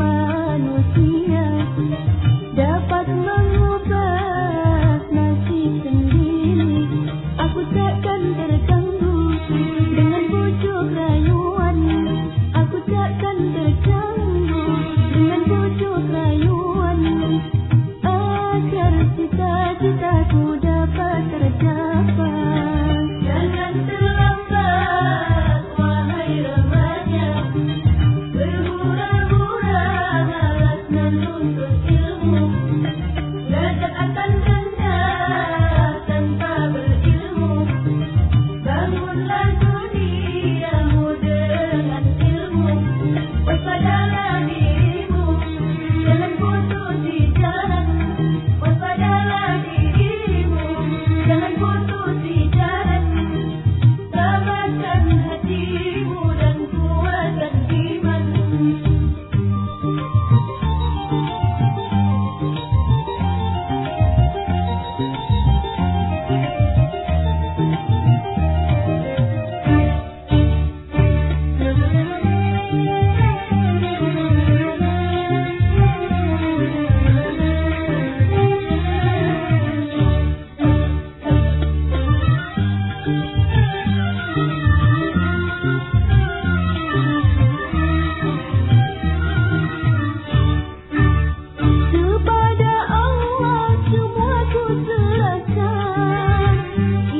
my Thank you.